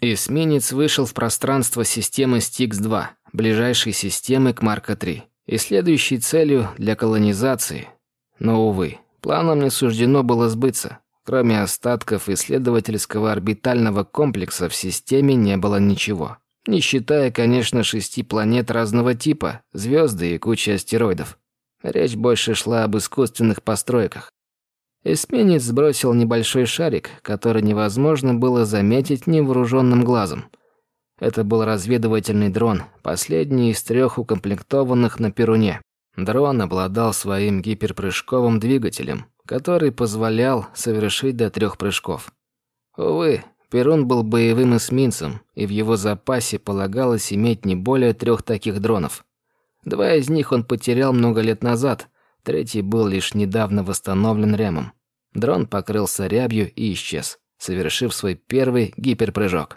Эсминец вышел в пространство системы Стикс-2, ближайшей системы к Марка-3, и следующей целью для колонизации. Но, увы, планам не суждено было сбыться. Кроме остатков исследовательского орбитального комплекса в системе не было ничего. Не считая, конечно, шести планет разного типа, звезды и кучи астероидов. Речь больше шла об искусственных постройках. Эсминец сбросил небольшой шарик, который невозможно было заметить невооруженным глазом. Это был разведывательный дрон, последний из трех укомплектованных на Перуне. Дрон обладал своим гиперпрыжковым двигателем, который позволял совершить до трех прыжков. Увы, Перун был боевым эсминцем, и в его запасе полагалось иметь не более трех таких дронов. Два из них он потерял много лет назад, третий был лишь недавно восстановлен Рэмом. Дрон покрылся рябью и исчез, совершив свой первый гиперпрыжок.